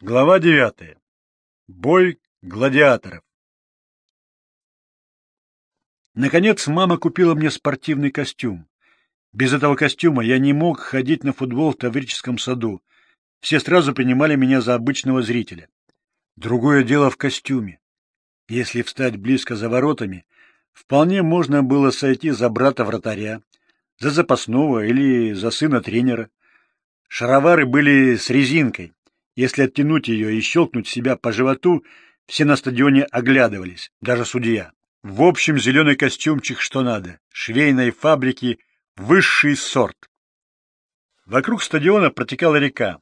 Глава девятая. Бой гладиаторов. Наконец мама купила мне спортивный костюм. Без этого костюма я не мог ходить на футбол в Таврическом саду. Все сразу принимали меня за обычного зрителя. Другое дело в костюме. Если встать близко за воротами, вполне можно было сойти за брата вратаря, за запасного или за сына тренера. Шаровары были с резинкой, если оттянуть ее и щелкнуть себя по животу, все на стадионе оглядывались, даже судья. В общем, зеленый костюмчик что надо, швейной фабрики, высший сорт. Вокруг стадиона протекала река,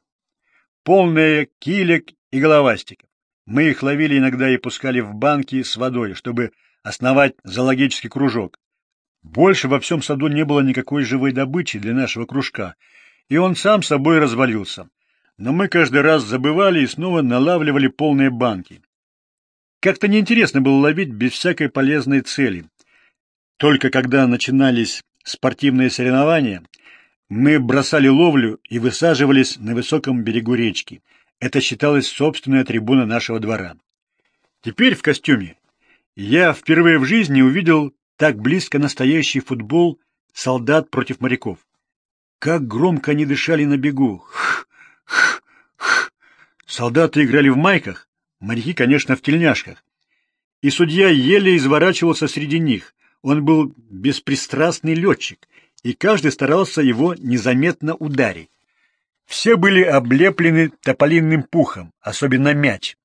полная килек и головастиков. Мы их ловили иногда и пускали в банки с водой, чтобы основать зоологический кружок. Больше во всем саду не было никакой живой добычи для нашего кружка, и он сам собой развалился но мы каждый раз забывали и снова налавливали полные банки. Как-то неинтересно было ловить без всякой полезной цели. Только когда начинались спортивные соревнования, мы бросали ловлю и высаживались на высоком берегу речки. Это считалось собственная трибуна нашего двора. Теперь в костюме я впервые в жизни увидел так близко настоящий футбол солдат против моряков. Как громко они дышали на бегу. Солдаты играли в майках, моряки, конечно, в тельняшках. И судья еле изворачивался среди них. Он был беспристрастный летчик, и каждый старался его незаметно ударить. Все были облеплены тополинным пухом, особенно мяч.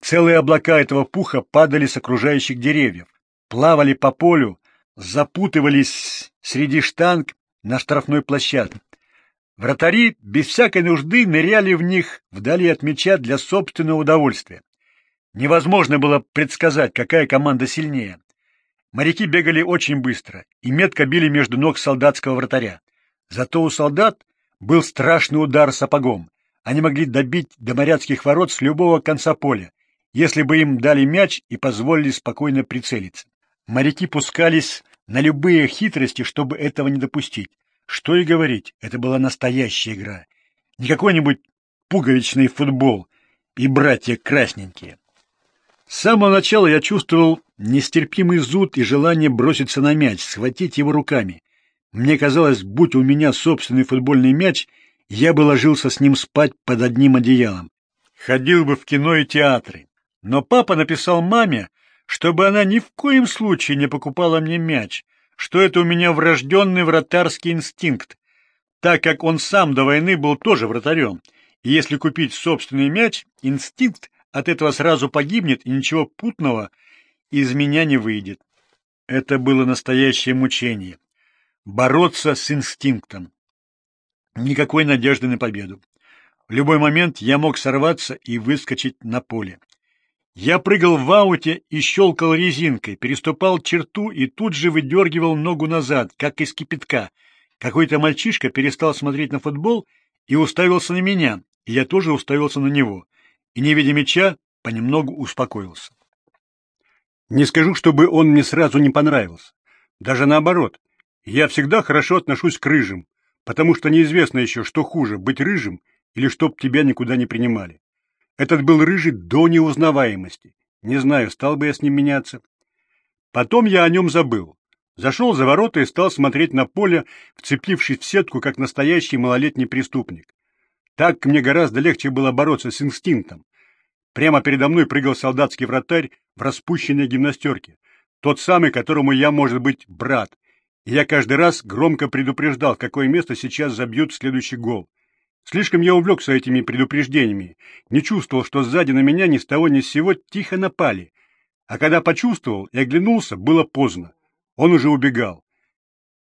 Целые облака этого пуха падали с окружающих деревьев, плавали по полю, запутывались среди штанг на штрафной площадке. Вратари без всякой нужды ныряли в них вдали от мяча для собственного удовольствия. Невозможно было предсказать, какая команда сильнее. Моряки бегали очень быстро и метко били между ног солдатского вратаря. Зато у солдат был страшный удар сапогом. Они могли добить до моряцких ворот с любого конца поля, если бы им дали мяч и позволили спокойно прицелиться. Моряки пускались на любые хитрости, чтобы этого не допустить. Что и говорить, это была настоящая игра. Не какой-нибудь пуговичный футбол и братья красненькие. С самого начала я чувствовал нестерпимый зуд и желание броситься на мяч, схватить его руками. Мне казалось, будь у меня собственный футбольный мяч, я бы ложился с ним спать под одним одеялом. Ходил бы в кино и театры. Но папа написал маме, чтобы она ни в коем случае не покупала мне мяч, что это у меня врожденный вратарский инстинкт, так как он сам до войны был тоже вратарем, и если купить собственный мяч, инстинкт от этого сразу погибнет, и ничего путного из меня не выйдет. Это было настоящее мучение. Бороться с инстинктом. Никакой надежды на победу. В любой момент я мог сорваться и выскочить на поле. Я прыгал в ауте и щелкал резинкой, переступал черту и тут же выдергивал ногу назад, как из кипятка. Какой-то мальчишка перестал смотреть на футбол и уставился на меня, и я тоже уставился на него. И, не видя мяча, понемногу успокоился. Не скажу, чтобы он мне сразу не понравился. Даже наоборот. Я всегда хорошо отношусь к рыжим, потому что неизвестно еще, что хуже, быть рыжим или чтоб тебя никуда не принимали. Этот был рыжий до неузнаваемости. Не знаю, стал бы я с ним меняться. Потом я о нем забыл. Зашел за ворота и стал смотреть на поле, вцепившись в сетку, как настоящий малолетний преступник. Так мне гораздо легче было бороться с инстинктом. Прямо передо мной прыгал солдатский вратарь в распущенной гимнастерке, тот самый, которому я, может быть, брат. И я каждый раз громко предупреждал, какое место сейчас забьют следующий гол. Слишком я увлекся этими предупреждениями, не чувствовал, что сзади на меня ни с того ни с сего тихо напали. А когда почувствовал и оглянулся, было поздно. Он уже убегал.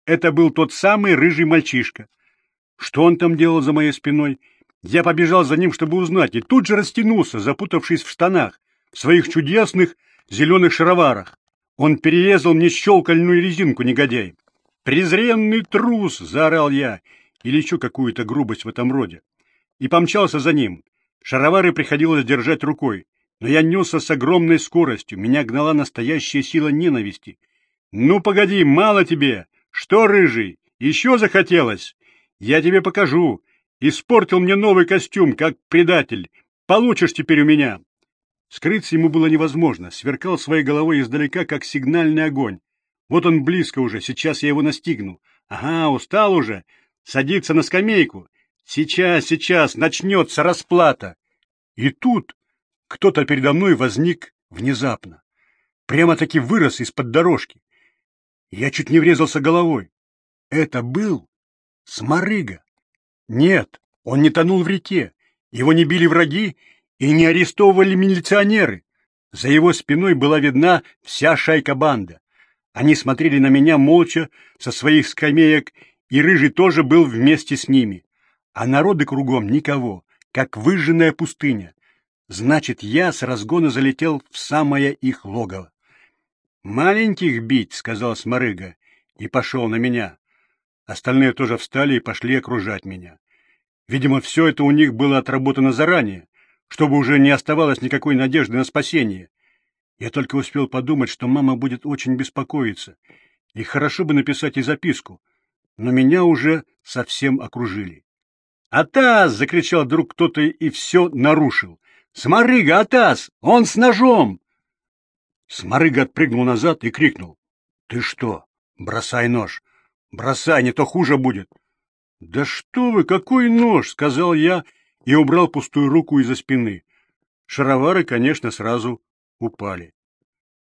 Это был тот самый рыжий мальчишка. Что он там делал за моей спиной? Я побежал за ним, чтобы узнать, и тут же растянулся, запутавшись в штанах, в своих чудесных зеленых шароварах. Он перерезал мне щелкальную резинку, негодяй. «Презренный трус!» — заорал я или еще какую-то грубость в этом роде, и помчался за ним. Шаровары приходилось держать рукой, но я несся с огромной скоростью, меня гнала настоящая сила ненависти. «Ну, погоди, мало тебе! Что, рыжий, еще захотелось? Я тебе покажу! Испортил мне новый костюм, как предатель! получишь теперь у меня. Скрыться ему было невозможно, сверкал своей головой издалека, как сигнальный огонь. Вот он близко уже, сейчас я его настигну. Ага, устал уже, садится на скамейку. Сейчас, сейчас, начнется расплата. И тут кто-то передо мной возник внезапно. Прямо-таки вырос из-под дорожки. Я чуть не врезался головой. Это был Сморыга. Нет, он не тонул в реке. Его не били враги и не арестовывали милиционеры. За его спиной была видна вся шайка-банда. Они смотрели на меня молча со своих скамеек, и Рыжий тоже был вместе с ними. А народы кругом никого, как выжженная пустыня. Значит, я с разгона залетел в самое их логово. «Маленьких бить», — сказал Сморыга, и пошел на меня. Остальные тоже встали и пошли окружать меня. Видимо, все это у них было отработано заранее, чтобы уже не оставалось никакой надежды на спасение. Я только успел подумать, что мама будет очень беспокоиться, и хорошо бы написать ей записку, но меня уже совсем окружили. «Атас!» — закричал вдруг кто-то и все нарушил. «Сморыга, Атас! Он с ножом!» Сморыга отпрыгнул назад и крикнул. — Ты что? Бросай нож. Бросай, не то хуже будет. — Да что вы, какой нож? — сказал я и убрал пустую руку из-за спины. Шаровары, конечно, сразу упали.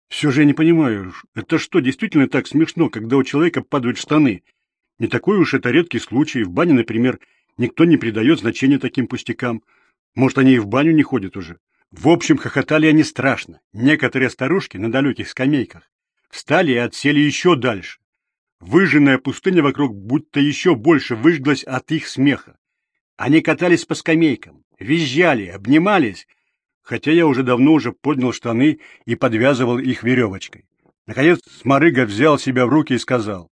Все же я не понимаю, это что, действительно так смешно, когда у человека падают штаны? Не такой уж это редкий случай. В бане, например, никто не придает значения таким пустякам. Может, они и в баню не ходят уже. В общем, хохотали они страшно. Некоторые старушки на далеких скамейках встали и отсели еще дальше. Выжженная пустыня вокруг будто еще больше выжглась от их смеха. Они катались по скамейкам, визжали, обнимались, хотя я уже давно уже поднял штаны и подвязывал их веревочкой. Наконец Сморыга взял себя в руки и сказал,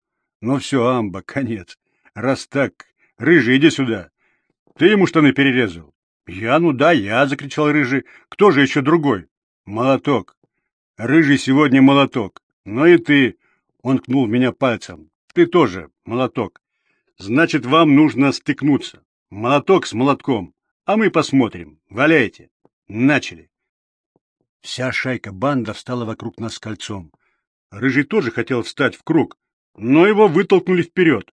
«Ну все, Амба, конец. Раз так, Рыжий, иди сюда. Ты ему штаны перерезал?» «Я, ну да, я!» — закричал Рыжий. «Кто же еще другой?» «Молоток!» «Рыжий сегодня молоток!» «Ну и ты!» — он ткнул в меня пальцем. «Ты тоже молоток!» «Значит, вам нужно стыкнуться. Молоток с молотком. А мы посмотрим. Валяйте!» «Начали!» Вся шайка-банда встала вокруг нас кольцом. Рыжий тоже хотел встать в круг, но его вытолкнули вперед.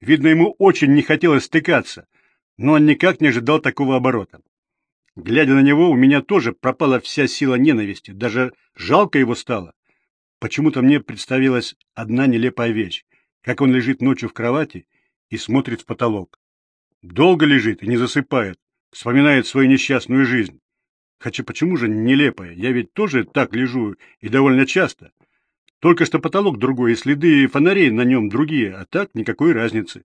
Видно, ему очень не хотелось стыкаться — но он никак не ожидал такого оборота. Глядя на него, у меня тоже пропала вся сила ненависти, даже жалко его стало. Почему-то мне представилась одна нелепая вещь, как он лежит ночью в кровати и смотрит в потолок. Долго лежит и не засыпает, вспоминает свою несчастную жизнь. Хотя почему же нелепая? Я ведь тоже так лежу и довольно часто. Только что потолок другой, и следы фонарей на нем другие, а так никакой разницы.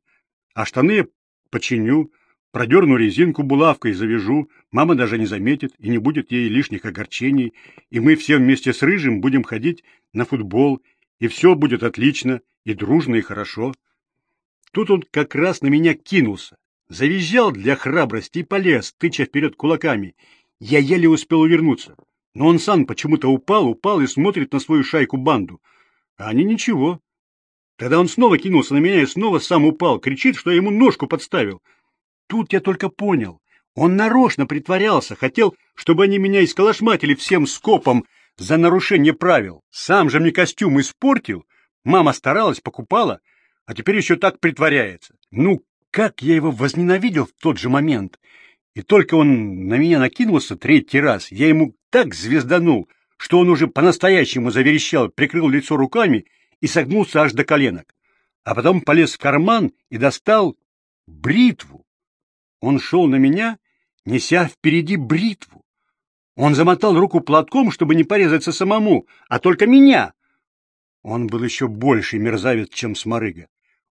А штаны я починю, Продерну резинку булавкой, завяжу, мама даже не заметит и не будет ей лишних огорчений, и мы все вместе с Рыжим будем ходить на футбол, и все будет отлично, и дружно, и хорошо. Тут он как раз на меня кинулся, завизжал для храбрости и полез, тыча вперед кулаками. Я еле успел увернуться, но он сам почему-то упал, упал и смотрит на свою шайку-банду. А они ничего. Тогда он снова кинулся на меня и снова сам упал, кричит, что я ему ножку подставил — Тут я только понял. Он нарочно притворялся, хотел, чтобы они меня исколошматили всем скопом за нарушение правил. Сам же мне костюм испортил. Мама старалась, покупала, а теперь еще так притворяется. Ну, как я его возненавидел в тот же момент. И только он на меня накинулся третий раз, я ему так звезданул, что он уже по-настоящему заверещал, прикрыл лицо руками и согнулся аж до коленок. А потом полез в карман и достал бритву. Он шел на меня, неся впереди бритву. Он замотал руку платком, чтобы не порезаться самому, а только меня. Он был еще больший мерзавец, чем Сморыга.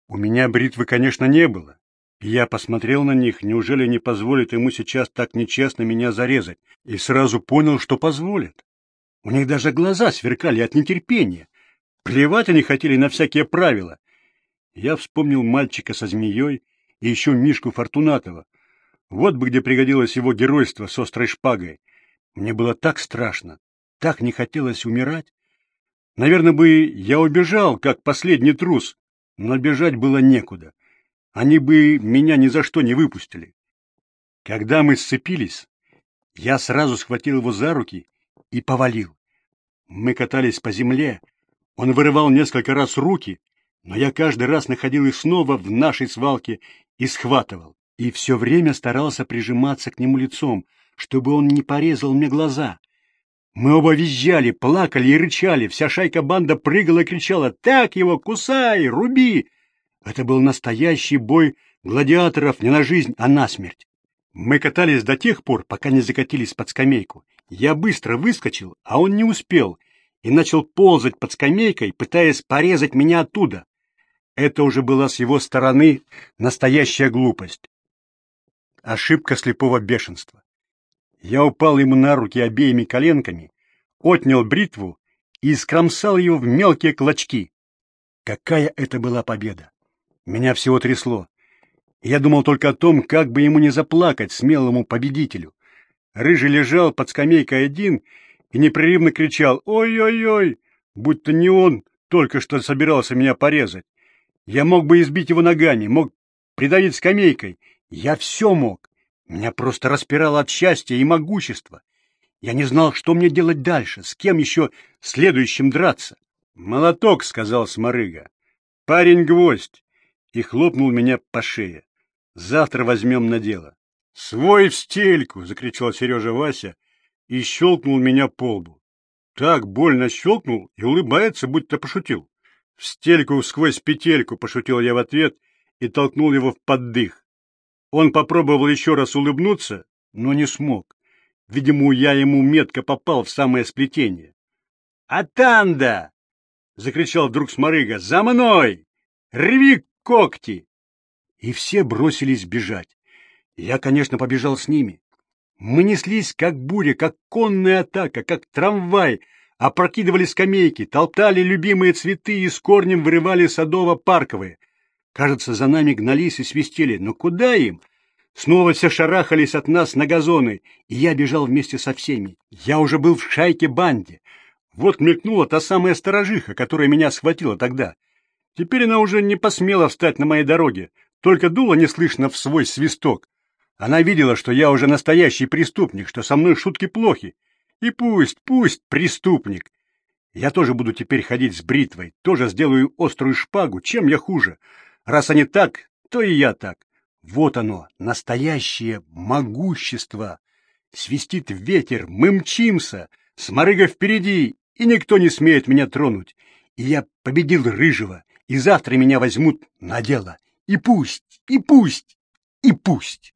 У меня бритвы, конечно, не было. Я посмотрел на них, неужели не позволит ему сейчас так нечестно меня зарезать, и сразу понял, что позволит. У них даже глаза сверкали от нетерпения. Плевать они хотели на всякие правила. Я вспомнил мальчика со змеей и еще Мишку Фортунатова, вот бы где пригодилось его геройство с острой шпагой. Мне было так страшно, так не хотелось умирать. Наверное, бы я убежал, как последний трус, но бежать было некуда. Они бы меня ни за что не выпустили. Когда мы сцепились, Я сразу схватил его за руки и повалил. Мы катались по земле. Он вырывал несколько раз руки, но я каждый раз находил их снова в нашей свалке и схватывал. И все время старался прижиматься к нему лицом, чтобы он не порезал мне глаза. Мы оба визжали, плакали и рычали, вся шайка-банда прыгала и кричала «Так его, кусай, руби!» Это был настоящий бой гладиаторов не на жизнь, а на смерть. Мы катались до тех пор, пока не закатились под скамейку. Я быстро выскочил, а он не успел, и начал ползать под скамейкой, пытаясь порезать меня оттуда. Это уже была с его стороны настоящая глупость. Ошибка слепого бешенства. Я упал ему на руки обеими коленками, отнял бритву и скромсал ее в мелкие клочки. Какая это была победа! Меня всего трясло. Я думал только о том, как бы ему не заплакать смелому победителю. Рыжий лежал под скамейкой один и непрерывно кричал «Ой-ой-ой!», будто не он только что собирался меня порезать. Я мог бы избить его ногами, мог придавить скамейкой. Я все мог. Меня просто распирало от счастья и могущества. Я не знал, что мне делать дальше, с кем еще следующим драться. «Молоток», — сказал Сморыга. «Парень-гвоздь!» И хлопнул меня по шее. Завтра возьмем на дело. — Свой в стельку! — закричал Сережа Вася и щелкнул меня по лбу. Так больно щелкнул и улыбается, будто пошутил. — В стельку сквозь петельку! — пошутил я в ответ и толкнул его в поддых. Он попробовал еще раз улыбнуться, но не смог. Видимо, я ему метко попал в самое сплетение. «Атанда!» — закричал вдруг Сморыга. «За мной! Рви когти!» и все бросились бежать. Я, конечно, побежал с ними. Мы неслись, как буря, как конная атака, как трамвай, опрокидывали скамейки, толтали любимые цветы и с корнем вырывали садово-парковые. Кажется, за нами гнались и свистели. Но куда им? Снова все шарахались от нас на газоны, и я бежал вместе со всеми. Я уже был в шайке-банде. Вот мелькнула та самая сторожиха, которая меня схватила тогда. Теперь она уже не посмела встать на моей дороге, только дуло неслышно в свой свисток. Она видела, что я уже настоящий преступник, что со мной шутки плохи. И пусть, пусть преступник. Я тоже буду теперь ходить с бритвой, тоже сделаю острую шпагу. Чем я хуже? Раз они так, то и я так. Вот оно, настоящее могущество. Свистит ветер, мы мчимся, сморыга впереди, и никто не смеет меня тронуть. И я победил Рыжего, и завтра меня возьмут на дело. И пусть, и пусть, и пусть.